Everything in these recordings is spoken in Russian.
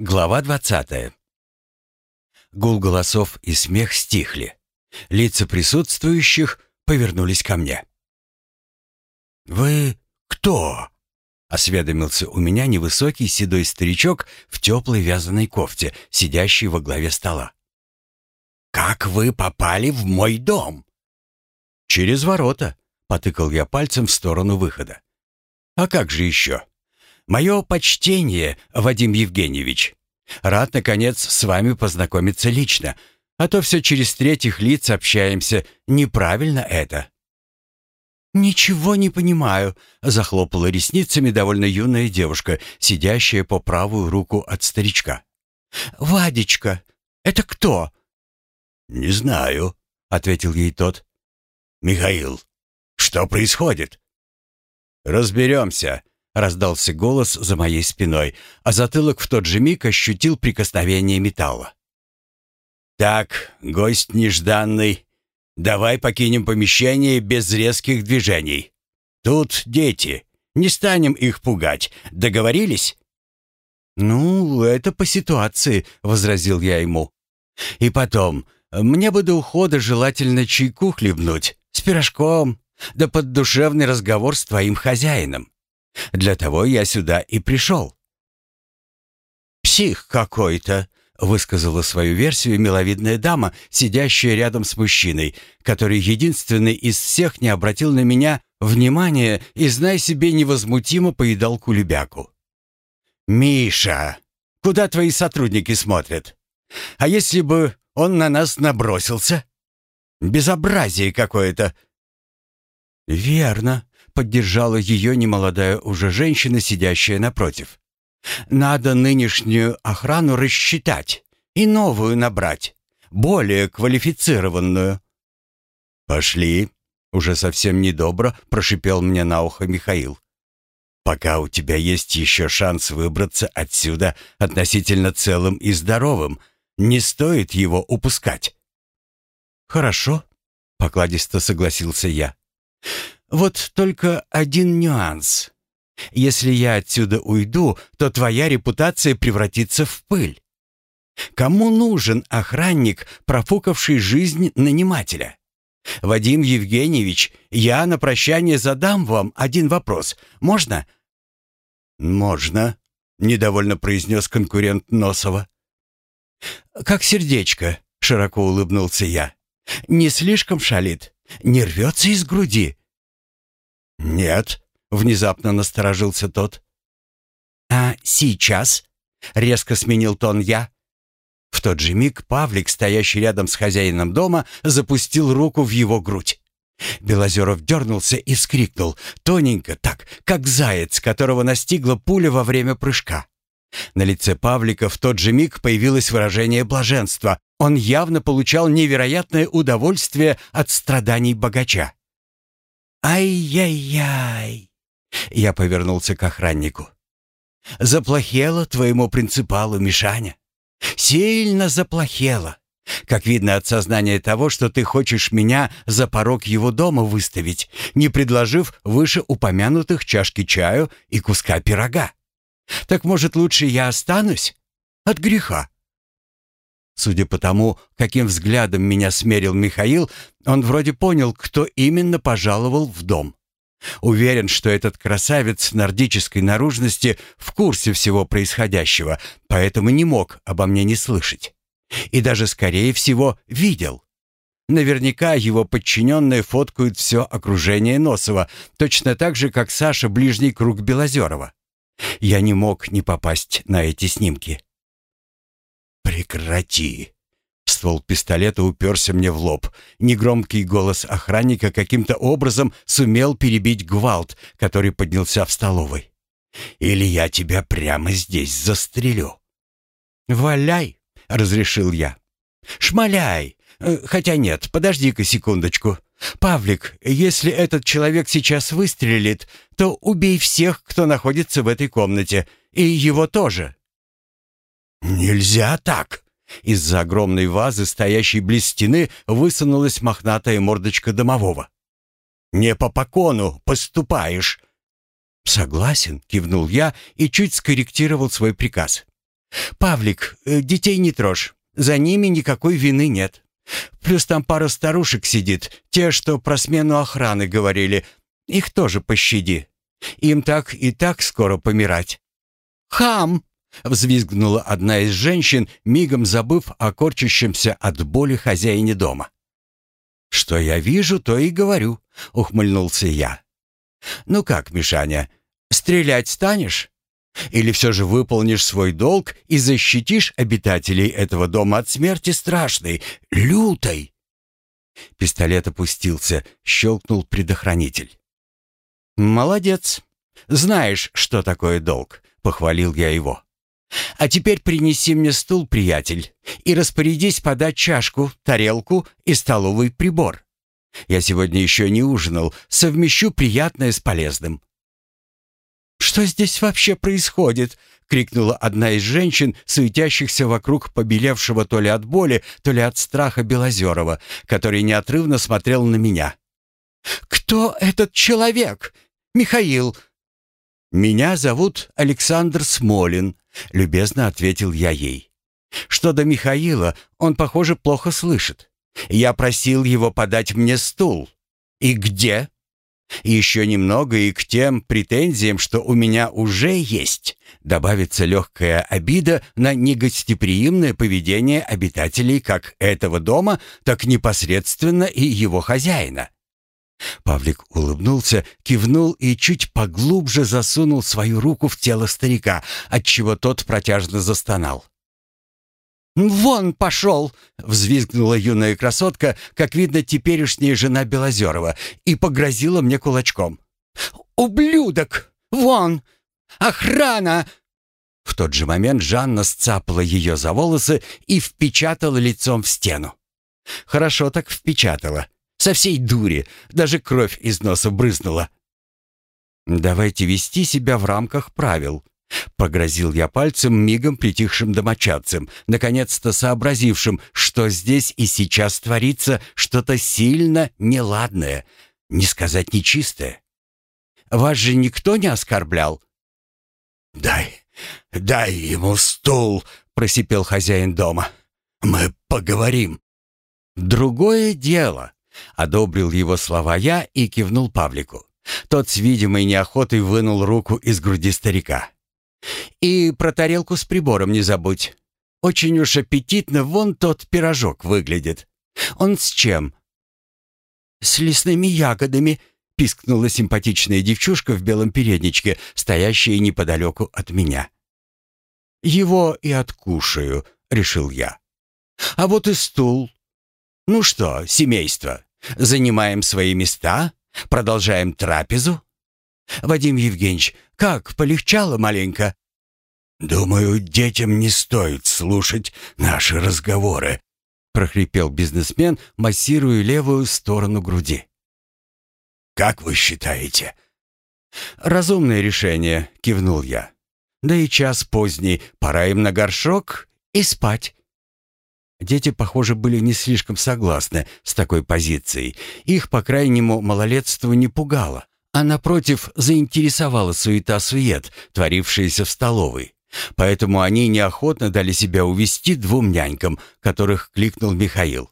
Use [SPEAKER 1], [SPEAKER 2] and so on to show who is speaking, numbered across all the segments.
[SPEAKER 1] Глава двадцатая. Гул голосов и смех стихли. Лица присутствующих повернулись ко мне. «Вы кто?» — осведомился у меня невысокий седой старичок в теплой вязаной кофте, сидящий во главе стола. «Как вы попали в мой дом?» «Через ворота», — потыкал я пальцем в сторону выхода. «А как же еще?» Мое почтение, Вадим Евгеньевич. Рад, наконец, с вами познакомиться лично, а то все через третьих лиц общаемся. Неправильно это». «Ничего не понимаю», — захлопала ресницами довольно юная девушка, сидящая по правую руку от старичка. «Вадечка, это кто?»
[SPEAKER 2] «Не знаю», — ответил ей тот. «Михаил, что происходит?»
[SPEAKER 1] «Разберемся», Раздался голос за моей спиной, а затылок в тот же миг ощутил прикосновение металла. «Так, гость нежданный, давай покинем помещение без резких движений. Тут дети, не станем их пугать. Договорились?» «Ну, это по ситуации», — возразил я ему. «И потом, мне бы до ухода желательно чайку хлебнуть, с пирожком, да под душевный разговор с твоим хозяином. Для того я сюда и пришел». «Псих какой-то», — высказала свою версию миловидная дама, сидящая рядом с мужчиной, который единственный из всех не обратил на меня внимания и, знай себе, невозмутимо поедал кулебяку. «Миша, куда твои сотрудники смотрят? А если бы он на нас набросился? Безобразие какое-то!» «Верно», поддержала ее немолодая уже женщина, сидящая напротив. «Надо нынешнюю охрану рассчитать и новую набрать, более квалифицированную». «Пошли», — уже совсем недобро прошипел мне на ухо Михаил. «Пока у тебя есть еще шанс выбраться отсюда относительно целым и здоровым, не стоит его упускать». «Хорошо», — покладисто согласился я. Вот только один нюанс. Если я отсюда уйду, то твоя репутация превратится в пыль. Кому нужен охранник, профукавший жизнь нанимателя? Вадим Евгеньевич, я на прощание задам вам один вопрос. Можно? Можно, недовольно произнес конкурент Носова. Как сердечко, широко улыбнулся я. Не слишком шалит, не рвется из груди. «Нет», — внезапно насторожился тот. «А сейчас?» — резко сменил тон я. В тот же миг Павлик, стоящий рядом с хозяином дома, запустил руку в его грудь. Белозеров дернулся и скрикнул, тоненько, так, как заяц, которого настигла пуля во время прыжка. На лице Павлика в тот же миг появилось выражение блаженства. Он явно получал невероятное удовольствие от страданий богача. «Ай-яй-яй!» Я повернулся к охраннику. «Заплохело твоему принципалу, Мишаня. Сильно заплохело. Как видно от сознания того, что ты хочешь меня за порог его дома выставить, не предложив вышеупомянутых чашки чаю и куска пирога. Так, может, лучше я останусь? От греха». Судя по тому, каким взглядом меня смерил Михаил, он вроде понял, кто именно пожаловал в дом. Уверен, что этот красавец нордической наружности в курсе всего происходящего, поэтому не мог обо мне не слышать. И даже, скорее всего, видел. Наверняка его подчиненные фоткают все окружение Носова, точно так же, как Саша ближний круг Белозерова. Я не мог не попасть на эти снимки. «Прекрати!» Ствол пистолета уперся мне в лоб. Негромкий голос охранника каким-то образом сумел перебить гвалт, который поднялся в столовой. «Или я тебя прямо здесь застрелю». «Валяй!» — разрешил я. «Шмаляй! Э, хотя нет, подожди-ка секундочку. Павлик, если этот человек сейчас выстрелит, то убей всех, кто находится в этой комнате, и его тоже. «Нельзя так!» Из-за огромной вазы, стоящей близ стены, высунулась мохнатая мордочка домового. «Не по покону поступаешь!» «Согласен», — кивнул я и чуть скорректировал свой приказ. «Павлик, э, детей не трожь. За ними никакой вины нет. Плюс там пара старушек сидит, те, что про смену охраны говорили. Их тоже пощади. Им так и так скоро помирать». «Хам!» — взвизгнула одна из женщин, мигом забыв о корчащемся от боли хозяине дома. «Что я вижу, то и говорю», — ухмыльнулся я. «Ну как, Мишаня, стрелять станешь? Или все же выполнишь свой долг и защитишь обитателей этого дома от смерти страшной, лютой?» Пистолет опустился, щелкнул предохранитель. «Молодец. Знаешь, что такое долг», — похвалил я его. «А теперь принеси мне стул, приятель, и распорядись подать чашку, тарелку и столовый прибор. Я сегодня еще не ужинал, совмещу приятное с полезным». «Что здесь вообще происходит?» — крикнула одна из женщин, суетящихся вокруг побелевшего то ли от боли, то ли от страха Белозерова, который неотрывно смотрел на меня. «Кто этот человек? Михаил, «Меня зовут Александр Смолин», — любезно ответил я ей. «Что до Михаила, он, похоже, плохо слышит. Я просил его подать мне стул. И где?» «Еще немного и к тем претензиям, что у меня уже есть, добавится легкая обида на негостеприимное поведение обитателей как этого дома, так непосредственно и его хозяина». Павлик улыбнулся, кивнул и чуть поглубже засунул свою руку в тело старика, отчего тот протяжно застонал. «Вон пошел!» — взвизгнула юная красотка, как видно, теперешняя жена Белозерова, и погрозила мне кулачком. «Ублюдок! Вон! Охрана!» В тот же момент Жанна сцапала ее за волосы и впечатала лицом в стену. Хорошо так впечатала. Со всей дури. Даже кровь из носа брызнула. «Давайте вести себя в рамках правил», — погрозил я пальцем мигом притихшим домочадцам, наконец-то сообразившим, что здесь и сейчас творится что-то сильно неладное, не сказать нечистое. «Вас же никто не оскорблял?»
[SPEAKER 2] «Дай, дай ему стул», — просипел хозяин дома. «Мы поговорим».
[SPEAKER 1] «Другое дело», Одобрил его слова я и кивнул Павлику. Тот с видимой неохотой вынул руку из груди старика. «И про тарелку с прибором не забудь. Очень уж аппетитно вон тот пирожок выглядит. Он с чем?» «С лесными ягодами», — пискнула симпатичная девчушка в белом передничке, стоящая неподалеку от меня. «Его и откушаю», — решил я. «А вот и стул. Ну что, семейство, Занимаем свои места? Продолжаем трапезу? Вадим Евгеньевич, как, полегчало маленько?»
[SPEAKER 2] «Думаю, детям не стоит слушать наши разговоры», — прохрипел бизнесмен, массируя левую сторону груди. «Как вы считаете?»
[SPEAKER 1] «Разумное решение», — кивнул я. «Да и час поздний, пора им на горшок и спать». Дети, похоже, были не слишком согласны с такой позицией. Их, по крайнему, малолетство не пугало, а, напротив, заинтересовала суета-сует, творившаяся в столовой. Поэтому они неохотно дали себя увести двум нянькам, которых кликнул Михаил,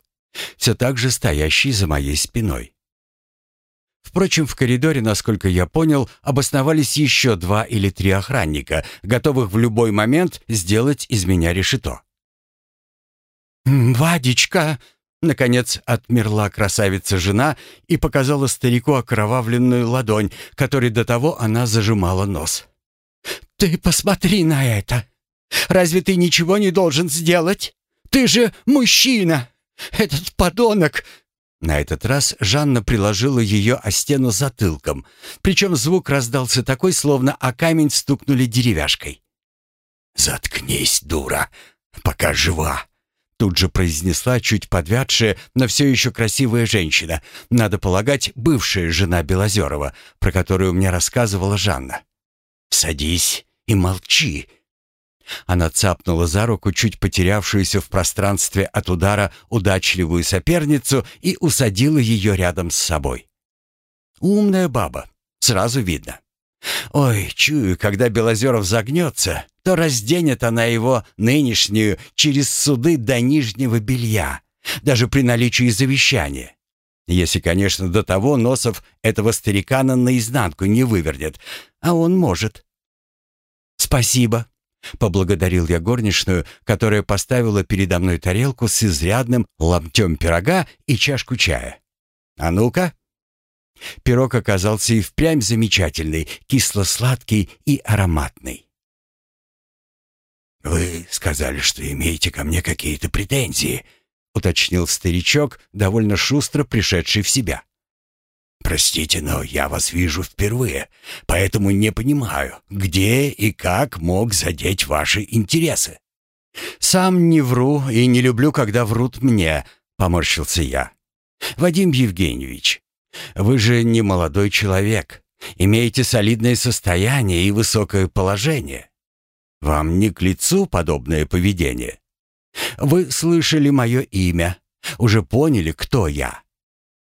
[SPEAKER 1] все так же стоящий за моей спиной. Впрочем, в коридоре, насколько я понял, обосновались еще два или три охранника, готовых в любой момент сделать из меня решето. «Вадичка!» Наконец отмерла красавица-жена и показала старику окровавленную ладонь, которой до того она зажимала нос. «Ты посмотри на это! Разве ты ничего не должен сделать? Ты же мужчина! Этот подонок!» На этот раз Жанна приложила ее о стену затылком, причем звук раздался такой, словно о камень стукнули деревяшкой.
[SPEAKER 2] «Заткнись, дура, пока жива!»
[SPEAKER 1] Тут же произнесла чуть подвядшая, но все еще красивая женщина, надо полагать, бывшая жена Белозерова, про которую мне рассказывала Жанна. «Садись и молчи». Она цапнула за руку чуть потерявшуюся в пространстве от удара удачливую соперницу и усадила ее рядом с собой. Умная баба, сразу видно. Ой, чую, когда Белозеров загнется, то разденет она его нынешнюю через суды до нижнего белья, даже при наличии завещания. Если, конечно, до того Носов этого старикана наизнанку не вывернет, а он может. «Спасибо», — поблагодарил я горничную, которая поставила передо мной тарелку с изрядным ломтем пирога и чашку чая. «А ну-ка!» Пирог оказался и впрямь замечательный, кисло-сладкий и ароматный.
[SPEAKER 2] «Вы сказали, что имеете ко мне какие-то претензии», — уточнил старичок, довольно шустро пришедший в себя. «Простите, но я вас вижу впервые, поэтому не понимаю, где и как мог задеть ваши интересы».
[SPEAKER 1] «Сам не вру и не люблю, когда врут мне», — поморщился я. «Вадим Евгеньевич, вы же не молодой человек, имеете солидное состояние и высокое положение. Вам не к лицу подобное поведение. Вы слышали мое имя, уже поняли, кто я.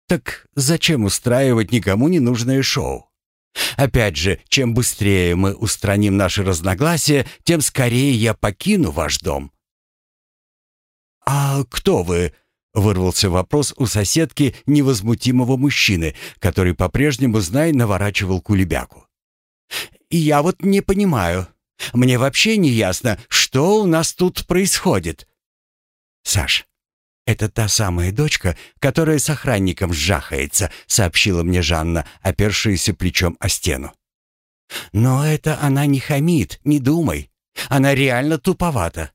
[SPEAKER 1] Так зачем устраивать никому ненужное шоу? Опять же, чем быстрее мы устраним наши разногласия, тем скорее я покину ваш дом. «А кто вы?» — вырвался вопрос у соседки невозмутимого мужчины, который по-прежнему, знай, наворачивал кулебяку. «Я вот не понимаю. Мне вообще не ясно, что у нас тут происходит». «Саш, «Это та самая дочка, которая с охранником сжахается», — сообщила мне Жанна, опершаяся плечом о стену. «Но это она не хамит, не думай. Она реально туповата».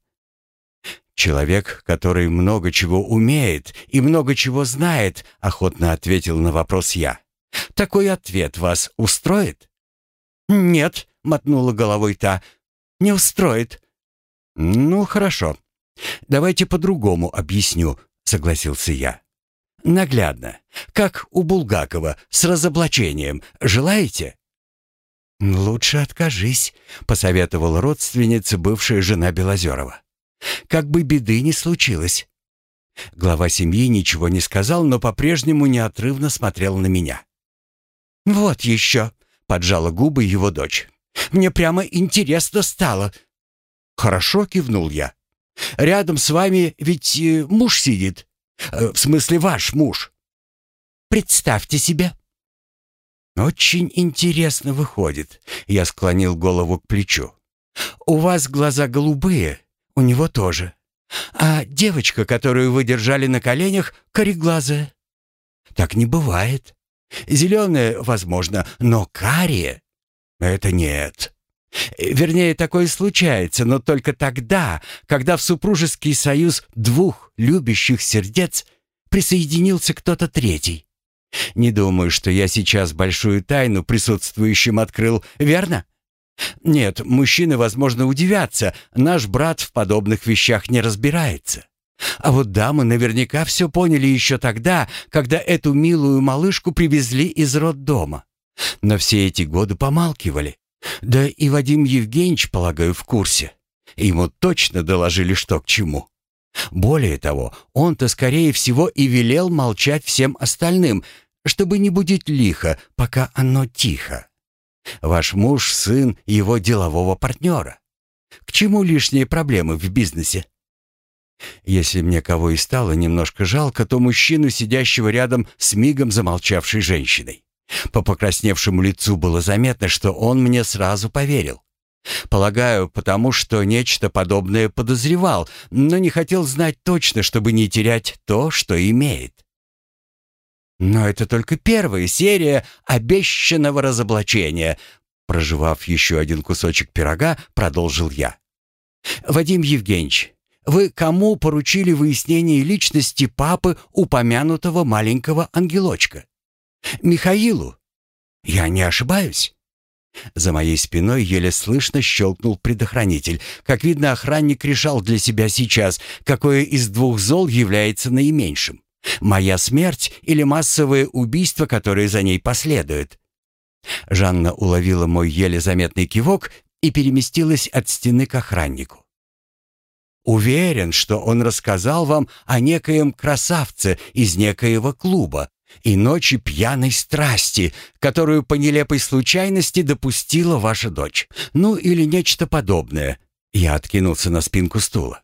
[SPEAKER 1] «Человек, который много чего умеет и много чего знает», — охотно ответил на вопрос я. «Такой ответ вас устроит?» «Нет», — мотнула головой та, — «не устроит». «Ну, хорошо. «Давайте по-другому объясню», — согласился я. «Наглядно, как у Булгакова, с разоблачением. Желаете?» «Лучше откажись», — посоветовала родственница, бывшая жена Белозерова. «Как бы беды ни случилось». Глава семьи ничего не сказал, но по-прежнему неотрывно смотрел на меня. «Вот еще», — поджала губы его дочь. «Мне прямо интересно стало». «Хорошо», — кивнул я. Рядом с вами ведь э, муж сидит. Э, в смысле, ваш муж. Представьте себе. Очень интересно выходит. Я склонил голову к плечу. У вас глаза голубые, у него тоже. А девочка, которую вы держали на коленях, кореглазая. Так не бывает. Зеленая, возможно, но карие — это нет. Вернее, такое случается, но только тогда, когда в супружеский союз двух любящих сердец присоединился кто-то третий. Не думаю, что я сейчас большую тайну присутствующим открыл, верно? Нет, мужчины, возможно, удивятся, наш брат в подобных вещах не разбирается. А вот дамы наверняка все поняли еще тогда, когда эту милую малышку привезли из роддома. Но все эти годы помалкивали. Да и Вадим Евгеньевич, полагаю, в курсе. Ему точно доложили, что к чему. Более того, он-то, скорее всего, и велел молчать всем остальным, чтобы не будить лихо, пока оно тихо. Ваш муж — сын его делового партнера. К чему лишние проблемы в бизнесе? Если мне кого и стало немножко жалко, то мужчину, сидящего рядом с мигом замолчавшей женщиной. По покрасневшему лицу было заметно, что он мне сразу поверил. Полагаю, потому что нечто подобное подозревал, но не хотел знать точно, чтобы не терять то, что имеет. Но это только первая серия обещанного разоблачения. Прожевав еще один кусочек пирога, продолжил я. «Вадим Евгеньевич, вы кому поручили выяснение личности папы упомянутого маленького ангелочка?» Михаилу. Я не ошибаюсь?» За моей спиной еле слышно щелкнул предохранитель. Как видно, охранник решал для себя сейчас, какое из двух зол является наименьшим. Моя смерть или массовое убийство, которое за ней последует. Жанна уловила мой еле заметный кивок и переместилась от стены к охраннику. «Уверен, что он рассказал вам о некоем красавце из некоего клуба», и ночи пьяной страсти, которую по нелепой случайности допустила ваша дочь. Ну или нечто подобное. Я откинулся на спинку стула.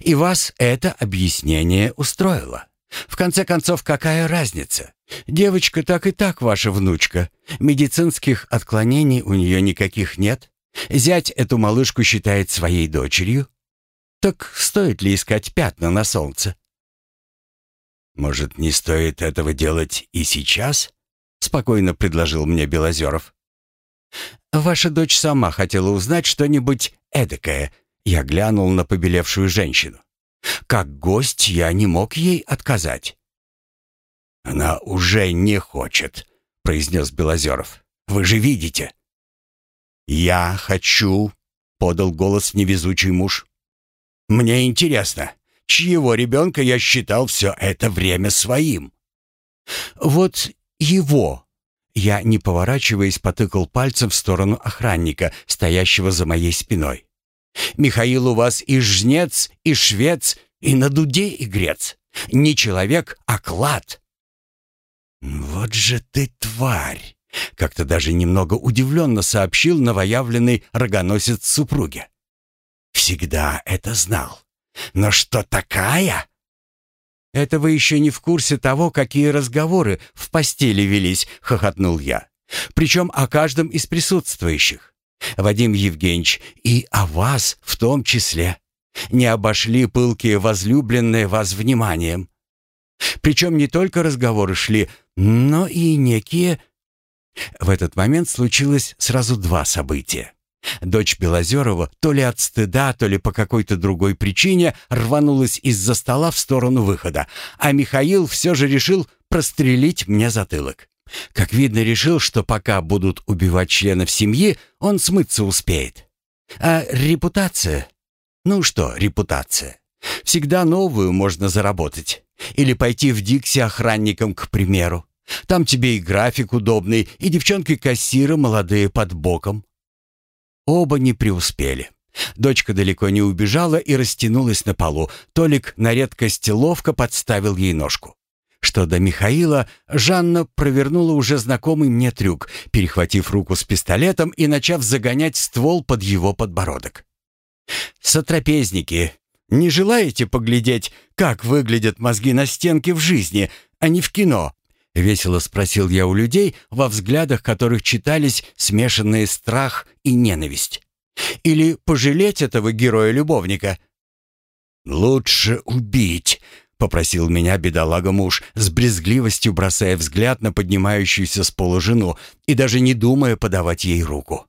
[SPEAKER 1] И вас это объяснение устроило. В конце концов, какая разница? Девочка так и так ваша внучка. Медицинских отклонений у нее никаких нет. Зять эту малышку считает своей дочерью. Так стоит ли искать пятна на солнце?
[SPEAKER 2] «Может, не стоит этого делать и сейчас?» — спокойно предложил мне Белозеров.
[SPEAKER 1] «Ваша дочь сама хотела узнать что-нибудь эдакое». Я глянул на побелевшую женщину. Как гость я не мог ей отказать.
[SPEAKER 2] «Она уже не хочет», — произнес Белозеров. «Вы же видите». «Я хочу», — подал голос невезучий муж. «Мне интересно, чьего ребенка я считал все это время своим?»
[SPEAKER 1] «Вот его», я, не поворачиваясь, потыкал пальцем в сторону охранника, стоящего за моей спиной. «Михаил у вас и жнец, и швец, и на дуде игрец. Не человек, а клад».
[SPEAKER 2] «Вот же ты тварь!» — как-то даже немного удивленно сообщил новоявленный рогоносец супруге. «Всегда это знал. Но что такая?»
[SPEAKER 1] «Это вы еще не в курсе того, какие разговоры в постели велись», — хохотнул я. «Причем о каждом из присутствующих. Вадим Евгеньевич, и о вас в том числе. Не обошли пылкие возлюбленные вас вниманием. Причем не только разговоры шли, но и некие... В этот момент случилось сразу два события. Дочь Белозерова то ли от стыда, то ли по какой-то другой причине рванулась из-за стола в сторону выхода, а Михаил все же решил прострелить мне затылок. Как видно, решил, что пока будут убивать членов семьи, он смыться успеет. А репутация? Ну что, репутация? Всегда новую можно заработать. Или пойти в Дикси охранником, к примеру. Там тебе и график удобный, и девчонки-кассиры молодые под боком. Оба не преуспели. Дочка далеко не убежала и растянулась на полу. Толик на редкость ловко подставил ей ножку. Что до Михаила, Жанна провернула уже знакомый мне трюк, перехватив руку с пистолетом и начав загонять ствол под его подбородок. «Сотрапезники, не желаете поглядеть, как выглядят мозги на стенке в жизни, а не в кино?» — весело спросил я у людей, во взглядах которых читались смешанные страх и ненависть. «Или пожалеть этого героя-любовника?»
[SPEAKER 2] «Лучше убить», — попросил меня бедолага-муж, с брезгливостью бросая взгляд на поднимающуюся с пола жену и даже не думая подавать ей руку.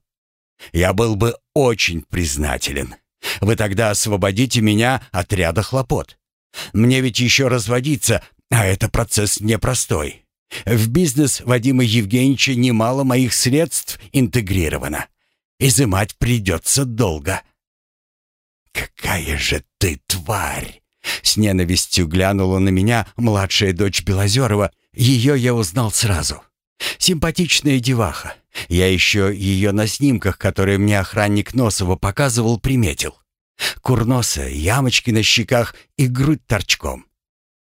[SPEAKER 2] «Я был бы очень признателен. Вы тогда освободите меня от ряда хлопот. Мне ведь еще разводиться, а это процесс непростой. В бизнес Вадима Евгеньевича немало моих средств интегрировано. Изымать придется долго. «Какая же ты тварь!» С ненавистью глянула на меня младшая дочь Белозерова. Ее я узнал сразу. Симпатичная деваха. Я еще ее на снимках, которые мне охранник Носова показывал, приметил. Курноса, ямочки на щеках и грудь торчком.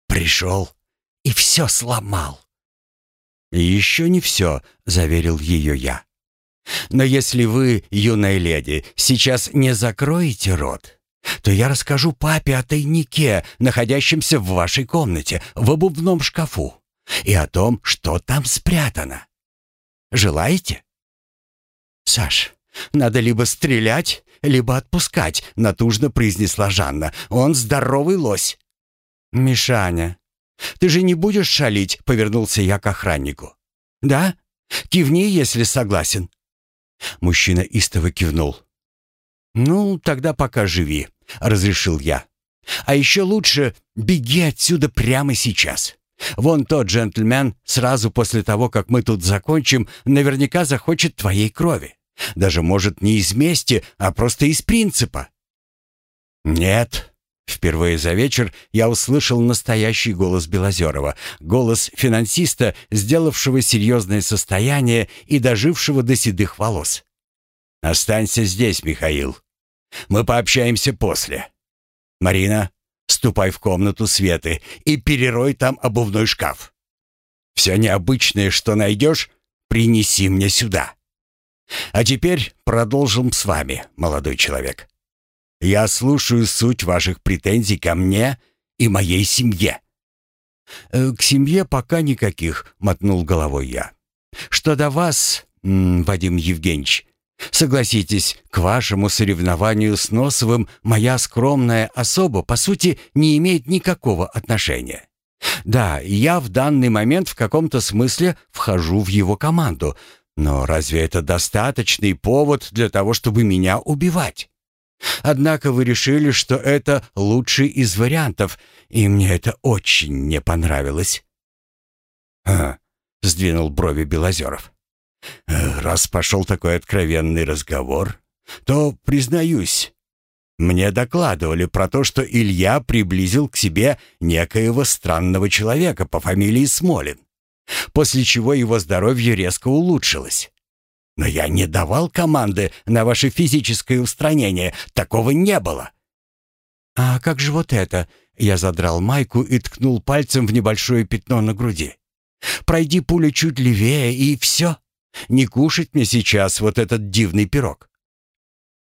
[SPEAKER 2] Пришел и все сломал.
[SPEAKER 1] «Еще не все», — заверил ее я. «Но если вы, юная леди, сейчас не закроете рот, то я расскажу папе о тайнике, находящемся в вашей комнате, в обувном шкафу, и о том, что там спрятано. Желаете?» «Саш, надо либо стрелять, либо отпускать», — натужно произнесла Жанна. «Он здоровый лось». «Мишаня, ты же не будешь шалить?» — повернулся я к охраннику. «Да? Кивни, если согласен». Мужчина истово кивнул. «Ну, тогда пока живи», — разрешил я. «А еще лучше беги отсюда прямо сейчас. Вон тот джентльмен сразу после того, как мы тут закончим, наверняка захочет твоей крови. Даже, может, не из мести, а просто из принципа». «Нет», Впервые за вечер я услышал настоящий голос Белозерова, голос финансиста, сделавшего серьезное состояние и дожившего до седых волос. «Останься здесь, Михаил. Мы пообщаемся после. Марина, ступай в комнату Светы и перерой там обувной шкаф.
[SPEAKER 2] Все необычное, что найдешь, принеси мне сюда. А теперь продолжим с вами, молодой человек. Я слушаю суть ваших претензий ко мне и моей семье».
[SPEAKER 1] «Э, «К семье пока никаких», — мотнул головой я. «Что до вас, Вадим Евгеньевич, согласитесь, к вашему соревнованию с Носовым моя скромная особа, по сути, не имеет никакого отношения. Да, я в данный момент в каком-то смысле вхожу в его команду, но разве это достаточный повод для того, чтобы меня убивать? Однако вы решили, что это лучший из вариантов, и мне это очень не понравилось.
[SPEAKER 2] «А», — сдвинул брови Белозеров. «Э, «Раз пошел такой откровенный разговор, то, признаюсь, мне докладывали про то, что Илья приблизил к себе некоего странного человека по фамилии Смолин, после чего его здоровье резко улучшилось. Но я не давал команды на ваше физическое устранение. Такого не было.
[SPEAKER 1] А как же вот это? Я задрал майку и ткнул пальцем в небольшое пятно на груди. Пройди пуля чуть левее и все. Не кушать мне сейчас вот этот дивный пирог.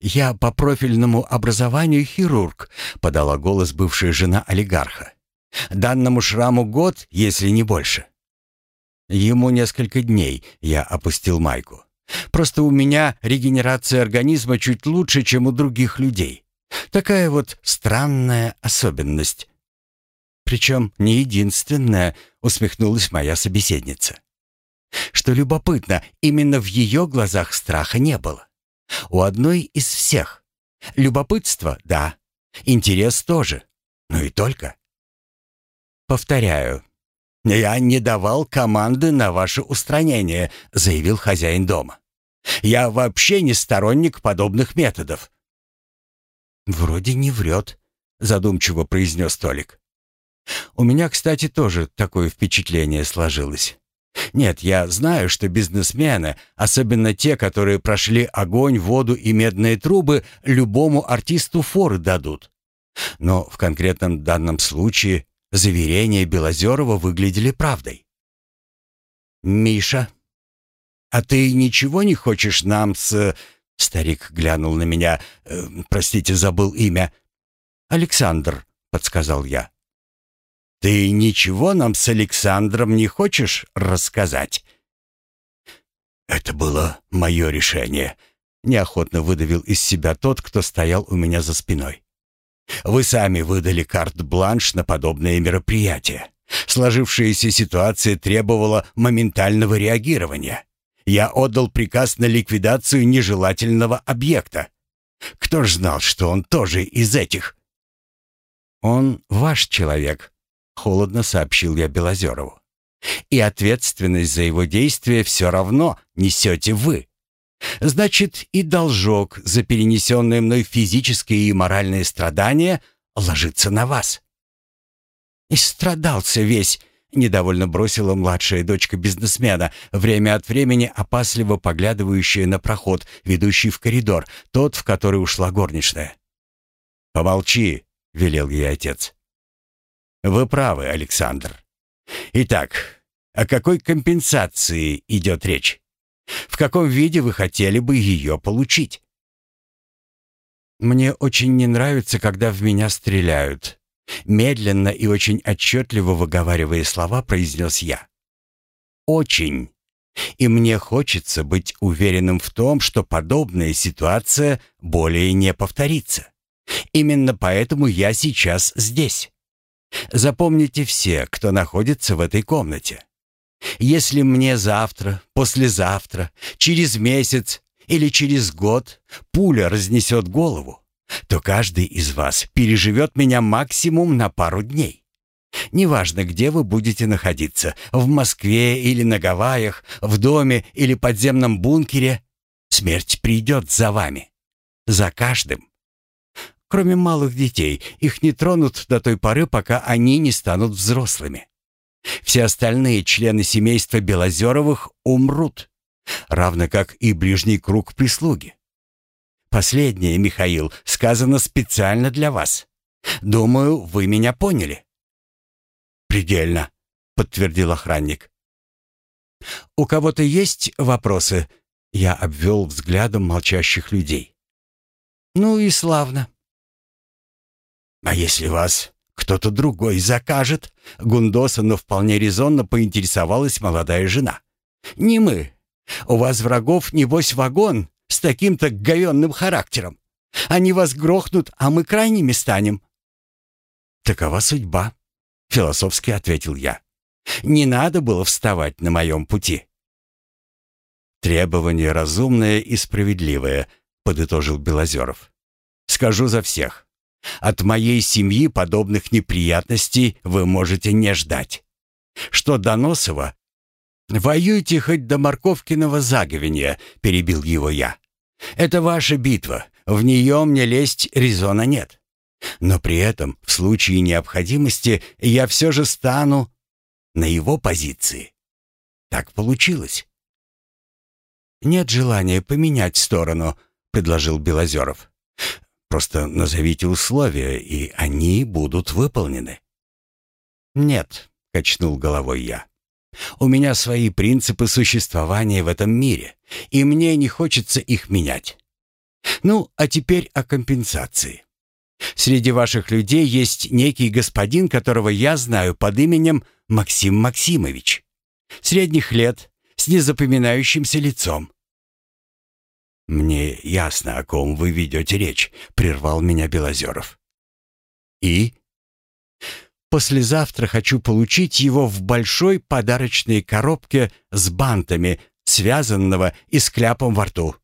[SPEAKER 1] «Я по профильному образованию хирург», — подала голос бывшая жена олигарха. «Данному шраму год, если не больше». Ему несколько дней я опустил майку. Просто у меня регенерация организма чуть лучше, чем у других людей. Такая вот странная особенность. Причем не единственная, усмехнулась моя собеседница. Что любопытно, именно в ее глазах страха не было. У одной из всех. Любопытство — да. Интерес тоже. Ну и только. Повторяю, «Я не давал команды на ваше устранение», — заявил хозяин дома. «Я вообще не сторонник подобных методов». «Вроде не врет», — задумчиво произнес Толик. «У меня, кстати, тоже такое впечатление сложилось. Нет, я знаю, что бизнесмены, особенно те, которые прошли огонь, воду и медные трубы, любому артисту форы дадут. Но в конкретном данном случае Заверения Белозерова выглядели правдой. «Миша, а ты ничего не хочешь нам с...» Старик глянул на меня. Э, «Простите, забыл имя». «Александр», — подсказал я. «Ты ничего нам с Александром не хочешь рассказать?» «Это было мое решение», — неохотно выдавил из себя тот, кто стоял у меня за спиной. Вы сами выдали карт-бланш на подобное мероприятие. Сложившаяся ситуация требовала моментального реагирования. Я отдал приказ на ликвидацию нежелательного объекта. Кто ж знал, что он тоже из этих? Он ваш человек, холодно сообщил я Белозерову. И ответственность за его действия все равно несете вы. Значит, и должок за перенесенные мной физические и моральные страдания ложится на вас. И страдался весь, недовольно бросила младшая дочка бизнесмена, время от времени опасливо поглядывающая на проход, ведущий в коридор, тот, в который ушла горничная. «Помолчи», — велел ей отец. «Вы правы, Александр. Итак, о какой компенсации идет речь?» В каком виде вы хотели бы ее получить? Мне очень не нравится, когда в меня стреляют. Медленно и очень отчетливо выговаривая слова, произнес я. Очень. И мне хочется быть уверенным в том, что подобная ситуация более не повторится. Именно поэтому я сейчас здесь. Запомните все, кто находится в этой комнате. Если мне завтра, послезавтра, через месяц или через год пуля разнесет голову, то каждый из вас переживет меня максимум на пару дней. Неважно, где вы будете находиться, в Москве или на Гавайях, в доме или подземном бункере, смерть придет за вами. За каждым. Кроме малых детей, их не тронут до той поры, пока они не станут взрослыми. Все остальные члены семейства Белозеровых умрут, равно как и ближний круг прислуги. Последнее, Михаил, сказано специально для вас. Думаю, вы меня поняли. Предельно, подтвердил охранник. «У кого-то есть вопросы?» Я обвел взглядом молчащих людей. «Ну и славно».
[SPEAKER 2] «А если вас кто-то другой закажет?» Гундоса, но вполне резонно поинтересовалась молодая жена.
[SPEAKER 1] «Не мы. У вас врагов, небось, вагон с таким-то говенным характером. Они вас грохнут, а мы крайними станем».
[SPEAKER 2] «Такова судьба», — философски ответил я.
[SPEAKER 1] «Не надо было вставать на моем пути».
[SPEAKER 2] «Требование разумное и справедливое», — подытожил Белозеров. «Скажу за всех. От моей семьи подобных неприятностей вы можете не ждать. Что до Носова, воюйте хоть до Морковкиного заговения», — перебил его я. «Это ваша битва, в нее мне лезть резона нет. Но при этом, в случае необходимости, я все же стану на его позиции. Так получилось.
[SPEAKER 1] «Нет желания поменять сторону», — предложил Белозеров.
[SPEAKER 2] «Просто назовите условия, и они будут выполнены».
[SPEAKER 1] «Нет», — качнул головой я. «У меня свои принципы существования в этом мире, и мне не хочется их менять. Ну, а теперь о компенсации. Среди ваших людей есть некий господин, которого я знаю под именем Максим Максимович. Средних лет, с незапоминающимся лицом.
[SPEAKER 2] «Мне ясно, о ком вы ведете речь», — прервал меня Белозеров.
[SPEAKER 1] «И?» «Послезавтра хочу получить его в большой подарочной коробке с бантами, связанного и с кляпом во рту».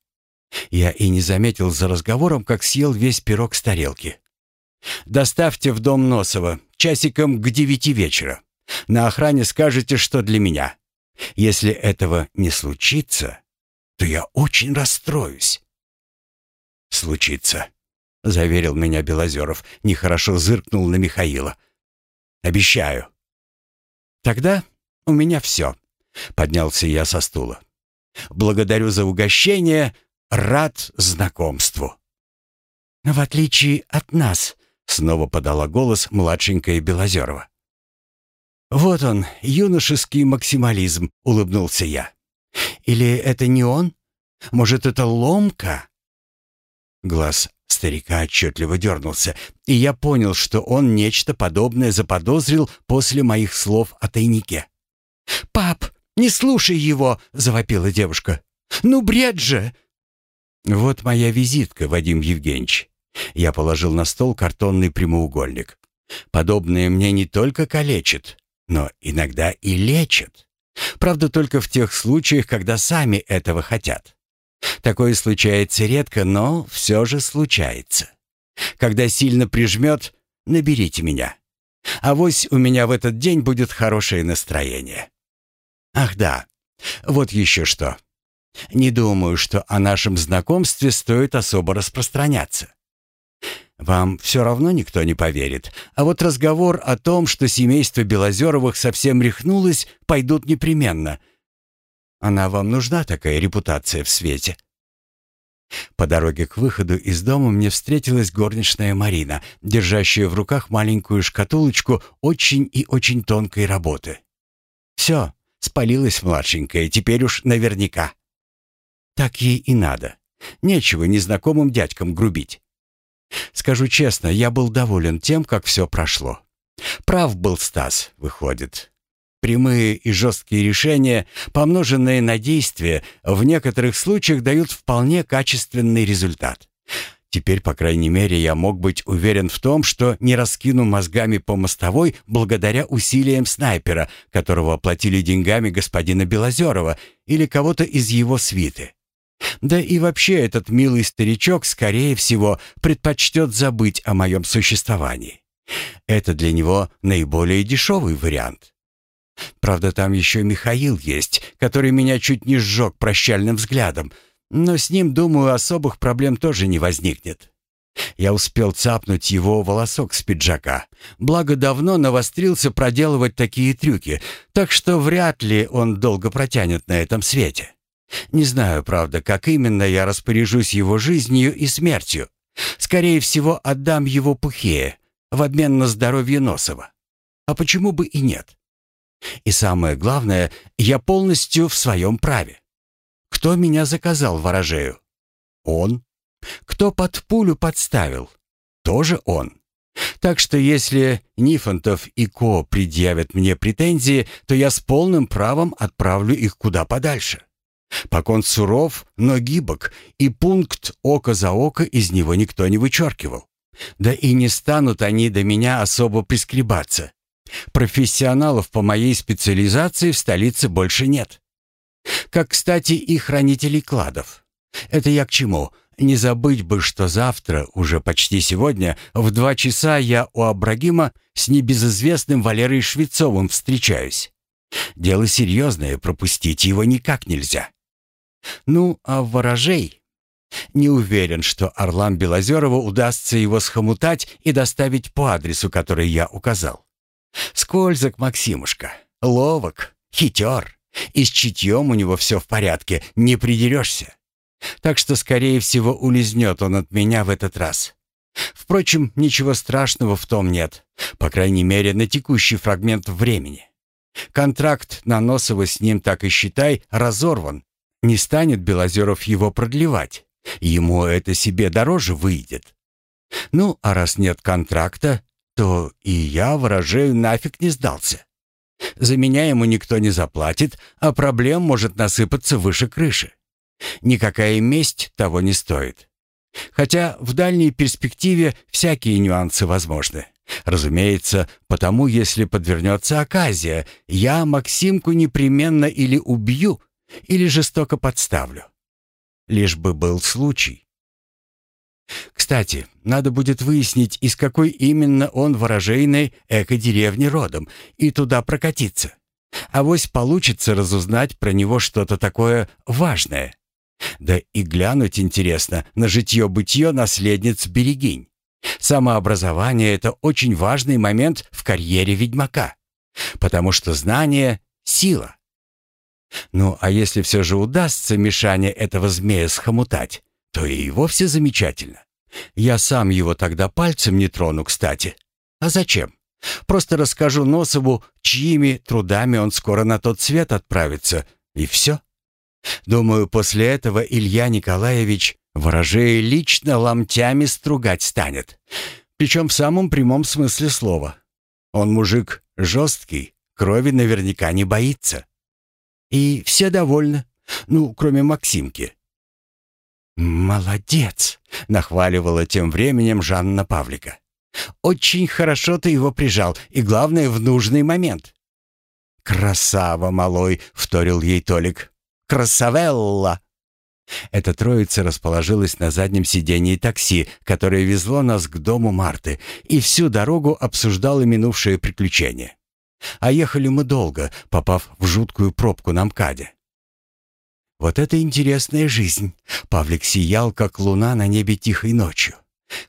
[SPEAKER 1] Я и не заметил за разговором, как съел весь пирог с тарелки. «Доставьте в дом Носова часиком к девяти вечера. На охране скажете, что для меня. Если этого не случится, то я очень расстроюсь».
[SPEAKER 2] «Случится», — заверил меня Белозеров, нехорошо зыркнул на Михаила. «Обещаю».
[SPEAKER 1] «Тогда у меня все», — поднялся я со стула. «Благодарю за угощение, рад знакомству». «В отличие от нас», — снова подала голос младшенькая Белозерова. «Вот он, юношеский максимализм», — улыбнулся я. «Или это не он? Может, это ломка?» Глаз старика отчетливо дернулся, и я понял, что он нечто подобное заподозрил после моих слов о тайнике. «Пап, не слушай его!» — завопила девушка. «Ну, бред же!» «Вот моя визитка, Вадим Евгеньевич». Я положил на стол картонный прямоугольник. «Подобное мне не только калечит, но иногда и лечат. Правда, только в тех случаях, когда сами этого хотят. Такое случается редко, но все же случается. Когда сильно прижмет, наберите меня. А вось у меня в этот день будет хорошее настроение. Ах да, вот еще что. Не думаю, что о нашем знакомстве стоит особо распространяться. Вам все равно никто не поверит. А вот разговор о том, что семейство Белозеровых совсем рехнулось, пойдут непременно. Она вам нужна, такая репутация в свете?» По дороге к выходу из дома мне встретилась горничная Марина, держащая в руках маленькую шкатулочку очень и очень тонкой работы. «Все, спалилась младшенькая, теперь уж наверняка». Так ей и надо. Нечего незнакомым дядькам грубить. Скажу честно, я был доволен тем, как все прошло. Прав был Стас, выходит. Прямые и жесткие решения, помноженные на действия, в некоторых случаях дают вполне качественный результат. Теперь, по крайней мере, я мог быть уверен в том, что не раскину мозгами по мостовой благодаря усилиям снайпера, которого оплатили деньгами господина Белозерова или кого-то из его свиты. Да и вообще этот милый старичок, скорее всего, предпочтет забыть о моем существовании. Это для него наиболее дешевый вариант. Правда, там еще Михаил есть, который меня чуть не сжег прощальным взглядом, но с ним, думаю, особых проблем тоже не возникнет. Я успел цапнуть его волосок с пиджака. Благо, давно навострился проделывать такие трюки, так что вряд ли он долго протянет на этом свете. Не знаю, правда, как именно я распоряжусь его жизнью и смертью. Скорее всего, отдам его Пухее в обмен на здоровье Носова. А почему бы и нет? И самое главное, я полностью в своем праве. Кто меня заказал ворожею? Он. Кто под пулю подставил? Тоже он. Так что если Нифонтов и Ко предъявят мне претензии, то я с полным правом отправлю их куда подальше. Покон суров, но гибок, и пункт око за око из него никто не вычеркивал. Да и не станут они до меня особо прискребаться. Профессионалов по моей специализации в столице больше нет. Как, кстати, и хранителей кладов. Это я к чему? Не забыть бы, что завтра, уже почти сегодня, в два часа я у Абрагима с небезызвестным Валерой Швецовым встречаюсь. Дело серьезное, пропустить его никак нельзя. Ну, а ворожей? Не уверен, что Орлам Белозерову удастся его схомутать и доставить по адресу, который я указал. Скользок Максимушка, ловок, хитер. И с чутьем у него все в порядке, не придерешься. Так что, скорее всего, улизнет он от меня в этот раз. Впрочем, ничего страшного в том нет, по крайней мере, на текущий фрагмент времени. Контракт на Носова с ним, так и считай, разорван. Не станет Белозеров его продлевать. Ему это себе дороже выйдет. Ну, а раз нет контракта, то и я, ворожею, нафиг не сдался. За меня ему никто не заплатит, а проблем может насыпаться выше крыши. Никакая месть того не стоит. Хотя в дальней перспективе всякие нюансы возможны. Разумеется, потому если подвернется оказия, я Максимку непременно или убью, или жестоко подставлю. Лишь бы был случай. Кстати, надо будет выяснить, из какой именно он ворожейной эко-деревни родом, и туда прокатиться. Авось получится разузнать про него что-то такое важное. Да и глянуть интересно на житье-бытие наследниц Берегинь. Самообразование — это очень важный момент в карьере ведьмака, потому что знание — сила. Ну, а если все же удастся Мишане этого змея схомутать, то и вовсе замечательно. Я сам его тогда пальцем не трону, кстати. А зачем? Просто расскажу Носову, чьими трудами он скоро на тот свет отправится, и все. Думаю, после этого Илья Николаевич ворожея лично ломтями стругать станет. Причем в самом прямом смысле слова. Он мужик жесткий, крови наверняка не боится. И все довольны, ну, кроме Максимки. «Молодец!» — нахваливала тем временем Жанна Павлика. «Очень хорошо ты его прижал, и, главное, в нужный момент». «Красава, малой!» — вторил ей Толик. «Красавелла!» Эта троица расположилась на заднем сидении такси, которое везло нас к дому Марты, и всю дорогу обсуждало минувшее приключение. А ехали мы долго, попав в жуткую пробку на МКАДе. Вот это интересная жизнь. Павлик сиял, как луна на небе тихой ночью.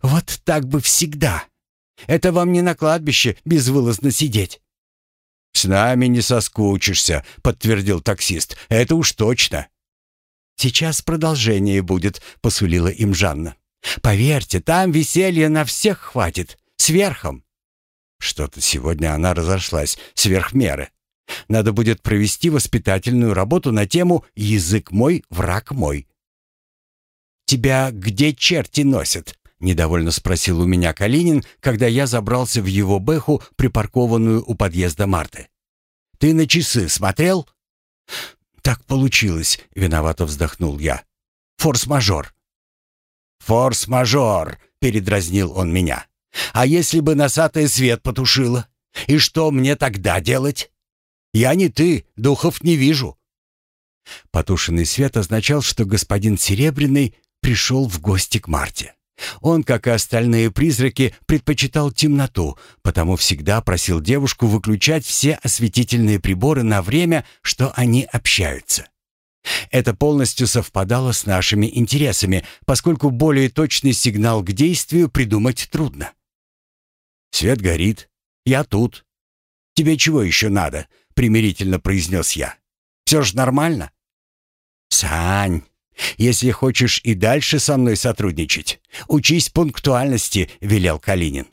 [SPEAKER 1] Вот так бы всегда. Это вам не на кладбище безвылазно сидеть. «С нами не соскучишься», — подтвердил таксист. «Это уж точно». «Сейчас продолжение будет», — посулила им Жанна. «Поверьте, там веселья на всех хватит. Сверхом». Что-то сегодня она разошлась сверх меры. Надо будет провести воспитательную работу на тему «Язык мой, враг мой». «Тебя где черти носят?» — недовольно спросил у меня Калинин, когда я забрался в его бэху, припаркованную у подъезда Марты. «Ты на часы смотрел?» «Так получилось», — виновато вздохнул я. «Форс-мажор». «Форс-мажор», — передразнил он меня. «А если бы носатый свет потушило? И что мне тогда делать?» Я не ты, духов не вижу». Потушенный свет означал, что господин Серебряный пришел в гости к Марте. Он, как и остальные призраки, предпочитал темноту, потому всегда просил девушку выключать все осветительные приборы на время, что они общаются. Это полностью совпадало с нашими интересами, поскольку более точный сигнал к действию придумать трудно. «Свет горит. Я тут. Тебе чего еще надо?» примирительно произнес я. «Все же нормально?» «Сань, если хочешь и дальше со мной сотрудничать, учись пунктуальности», — велел Калинин.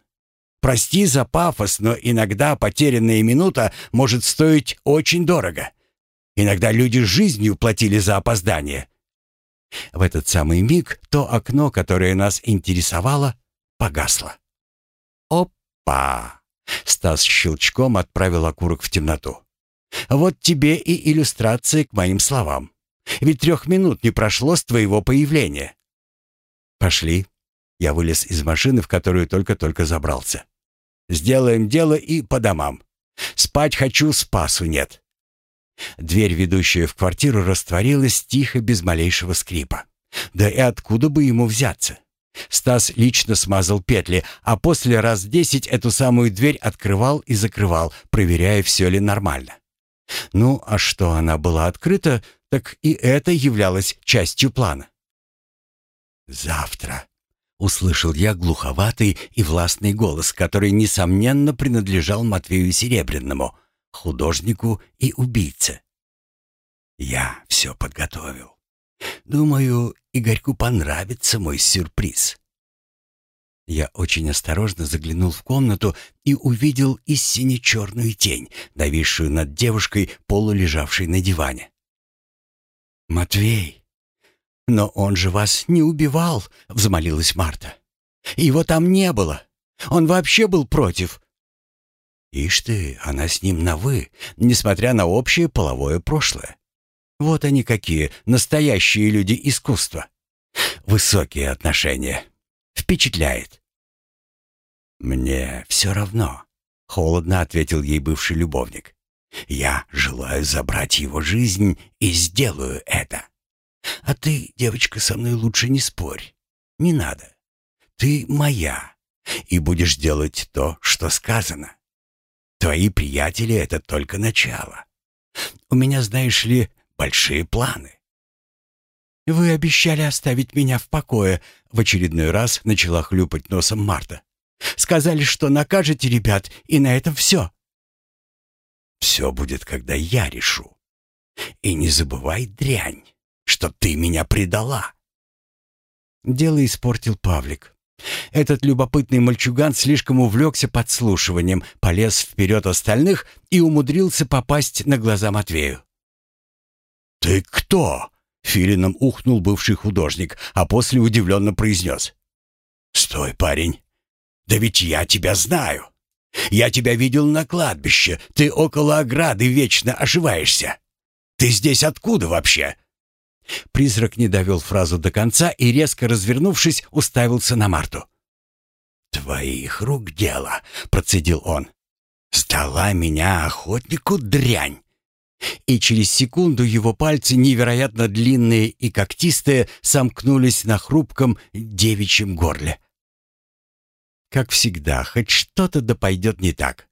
[SPEAKER 1] Прости за пафос, но иногда потерянная минута может стоить очень дорого. Иногда люди жизнью платили за опоздание. В этот самый миг то окно, которое нас интересовало, погасло. «Опа!» — Стас щелчком отправил окурок в темноту. «Вот тебе и иллюстрация к моим словам. Ведь трех минут не прошло с твоего появления». «Пошли». Я вылез из машины, в которую только-только забрался. Сделаем дело и по домам. Спать хочу, спасу нет». Дверь, ведущая в квартиру, растворилась тихо, без малейшего скрипа. Да и откуда бы ему взяться? Стас лично смазал петли, а после раз десять эту самую дверь открывал и закрывал, проверяя, все ли нормально. Ну, а что она была открыта, так и это являлось частью плана. «Завтра», Услышал я глуховатый и властный голос, который, несомненно, принадлежал Матвею Серебряному, художнику и убийце. «Я все подготовил. Думаю, Игорьку понравится мой сюрприз». Я очень осторожно заглянул в комнату и увидел истине черную тень, нависшую над девушкой, полулежавшей на диване. «Матвей!» «Но он же вас не убивал», — взмолилась Марта. «Его там не было. Он вообще был против». Ишь ты, она с ним на «вы», несмотря на общее половое прошлое. Вот они какие, настоящие люди искусства. Высокие отношения. Впечатляет. «Мне все равно», — холодно ответил ей бывший любовник. «Я желаю забрать его жизнь и сделаю это». А ты, девочка, со мной лучше не спорь. Не надо. Ты моя, и будешь делать то, что сказано. Твои приятели — это только начало. У меня, знаешь ли, большие планы. «Вы обещали оставить меня в покое», — в очередной раз начала хлюпать носом Марта. «Сказали, что накажете ребят, и на этом все». «Все будет, когда я решу. И не забывай дрянь что ты меня предала». Дело испортил Павлик. Этот любопытный мальчуган слишком увлекся подслушиванием, полез вперед остальных и умудрился попасть на глаза Матвею. «Ты кто?» — филином ухнул бывший художник, а после удивленно произнес. «Стой, парень! Да ведь я тебя знаю! Я тебя видел на кладбище, ты около ограды вечно оживаешься! Ты здесь откуда вообще?» Призрак не довел фразу до конца и, резко развернувшись, уставился на Марту. «Твоих рук дело», — процедил он. «Сдала меня охотнику дрянь». И через секунду его пальцы, невероятно длинные и когтистые, сомкнулись на хрупком девичьем горле. Как всегда, хоть что-то да пойдет не так.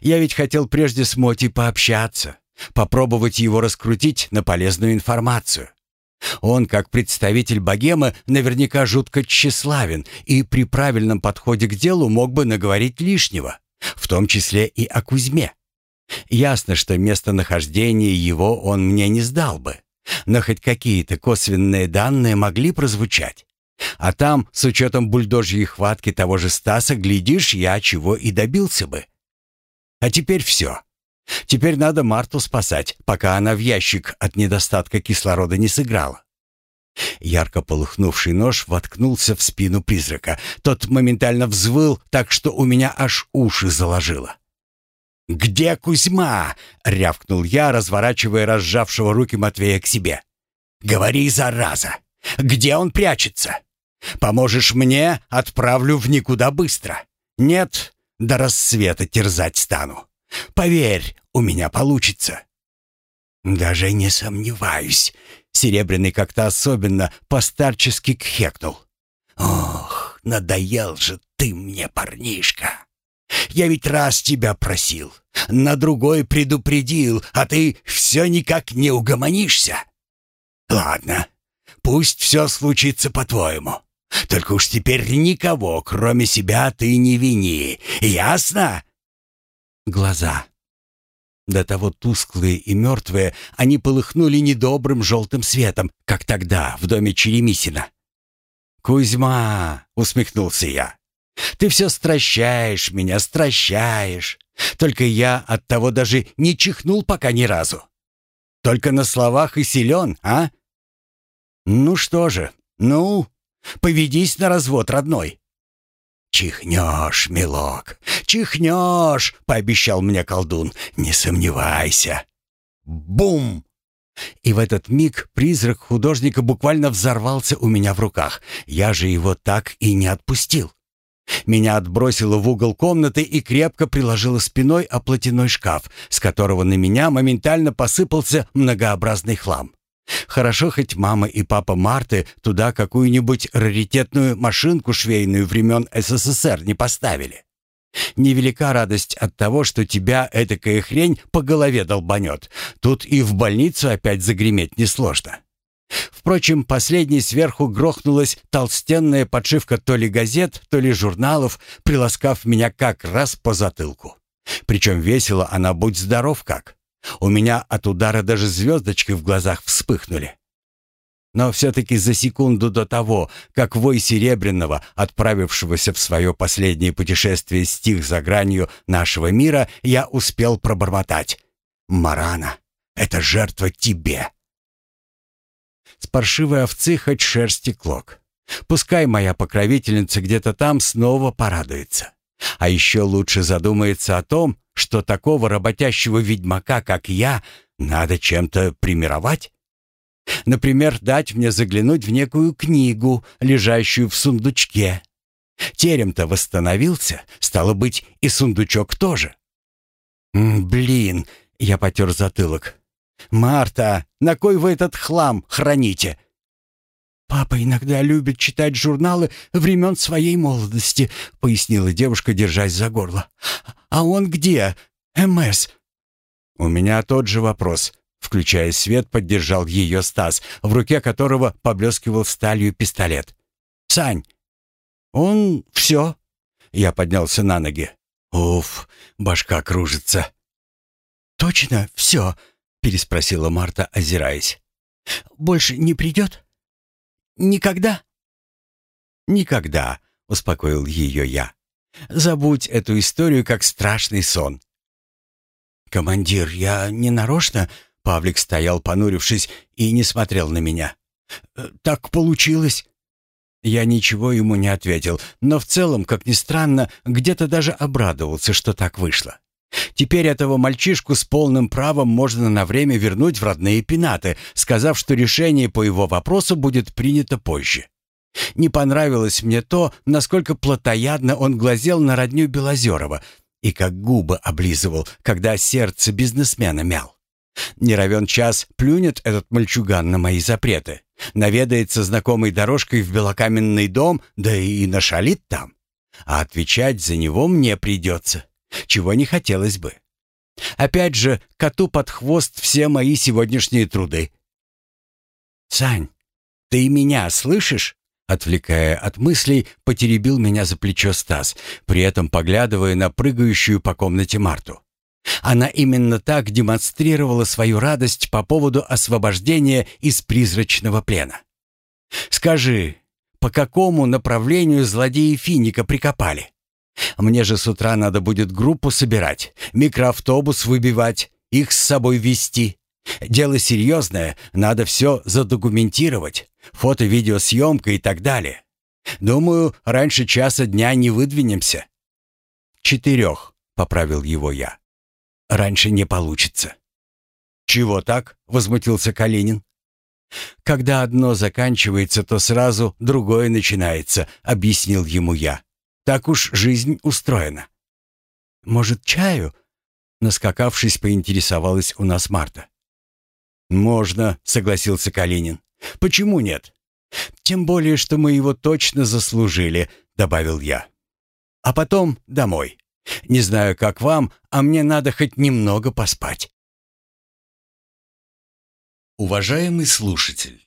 [SPEAKER 1] Я ведь хотел прежде с Моти пообщаться, попробовать его раскрутить на полезную информацию. Он, как представитель богемы, наверняка жутко тщеславен и при правильном подходе к делу мог бы наговорить лишнего, в том числе и о Кузьме. Ясно, что местонахождение его он мне не сдал бы, но хоть какие-то косвенные данные могли прозвучать. А там, с учетом бульдожьей хватки того же Стаса, глядишь, я чего и добился бы. А теперь все. Теперь надо Марту спасать, пока она в ящик от недостатка кислорода не сыграла. Ярко полыхнувший нож воткнулся в спину призрака. Тот моментально взвыл, так что у меня аж уши заложило. «Где Кузьма?» — рявкнул я, разворачивая разжавшего руки Матвея к себе. «Говори, зараза! Где он прячется? Поможешь мне, отправлю в никуда быстро. Нет, до рассвета терзать стану. Поверь, у меня получится». «Даже не сомневаюсь», — Серебряный как-то особенно постарчески кхекнул. «Ох, надоел же ты мне, парнишка! Я ведь раз тебя просил, на другой предупредил, а ты все никак не угомонишься. Ладно, пусть все случится по-твоему. Только уж теперь никого, кроме себя, ты не вини, ясно?» Глаза до того тусклые и мертвые, они полыхнули недобрым желтым светом, как тогда в доме Черемисина. «Кузьма!» — усмехнулся я. Ты все стращаешь меня, стращаешь. Только я от того даже не чихнул пока ни разу. Только на словах и силен, а? Ну что же, ну, поведись на развод, родной. «Чихнешь, милок, чихнешь!» — пообещал мне колдун. «Не сомневайся!» Бум! И в этот миг призрак художника буквально взорвался у меня в руках. Я же его так и не отпустил. Меня отбросило в угол комнаты и крепко приложило спиной о платяной шкаф, с которого на меня моментально посыпался многообразный хлам. Хорошо, хоть мама и папа Марты туда какую-нибудь раритетную машинку швейную времен СССР не поставили. Невелика радость от того, что тебя этакая хрень по голове долбанет. Тут и в больницу опять загреметь несложно. Впрочем, последней сверху грохнулась толстенная подшивка то ли газет, то ли журналов, приласкав меня как раз по затылку. Причем весело она, будь здоров как. У меня от удара даже звездочки в глазах вспыхнули. Но все-таки за секунду до того, как вой Серебряного, отправившегося в свое последнее путешествие, стих за гранью нашего мира, я успел пробормотать. «Марана, это жертва тебе!» С паршивой овцы хоть шерсти клок. Пускай моя покровительница где-то там снова порадуется. А еще лучше задумается о том, что такого работящего ведьмака, как я, надо чем-то примировать. Например, дать мне заглянуть в некую книгу, лежащую в сундучке. Терем-то восстановился, стало быть, и сундучок тоже. «Блин!» — я потер затылок. «Марта, на кой вы этот хлам храните?» «Папа иногда любит читать журналы времен своей молодости», — пояснила девушка, держась за горло. «А он где? МС?» «У меня тот же вопрос», — включая свет, поддержал ее Стас, в руке которого поблескивал сталью пистолет. «Сань, он все?» Я поднялся на ноги. «Уф, башка кружится». «Точно все?» — переспросила Марта, озираясь. «Больше не придет?» Никогда?» «Никогда», — успокоил ее я. «Забудь эту историю как страшный сон». «Командир, я не нарочно...» Павлик стоял, понурившись, и не смотрел на меня. «Э, «Так получилось». Я ничего ему не ответил, но в целом, как ни странно, где-то даже обрадовался, что так вышло. Теперь этого мальчишку с полным правом можно на время вернуть в родные пенаты, сказав, что решение по его вопросу будет принято позже. Не понравилось мне то, насколько плотоядно он глазел на родню Белозерова и как губы облизывал, когда сердце бизнесмена мял. Не равен час плюнет этот мальчуган на мои запреты, наведается знакомой дорожкой в белокаменный дом, да и нашалит там. А отвечать за него мне придется чего не хотелось бы. Опять же, коту под хвост все мои сегодняшние труды. «Сань, ты меня слышишь?» Отвлекая от мыслей, потеребил меня за плечо Стас, при этом поглядывая на прыгающую по комнате Марту. Она именно так демонстрировала свою радость по поводу освобождения из призрачного плена. «Скажи, по какому направлению злодеи Финика прикопали?» Мне же с утра надо будет группу собирать, микроавтобус выбивать, их с собой вести. Дело серьезное, надо все задокументировать, фото-видеосъемка и так далее. Думаю, раньше часа дня не выдвинемся. Четырех, поправил его я. Раньше не получится. Чего так? Возмутился Калинин. Когда одно заканчивается, то сразу другое начинается, объяснил ему я. Так уж жизнь устроена. Может, чаю? Наскакавшись, поинтересовалась у нас Марта. «Можно», — согласился Калинин. «Почему нет?» «Тем более, что мы его точно заслужили», — добавил я. «А потом домой. Не знаю, как вам, а мне надо хоть немного поспать».
[SPEAKER 2] Уважаемый слушатель!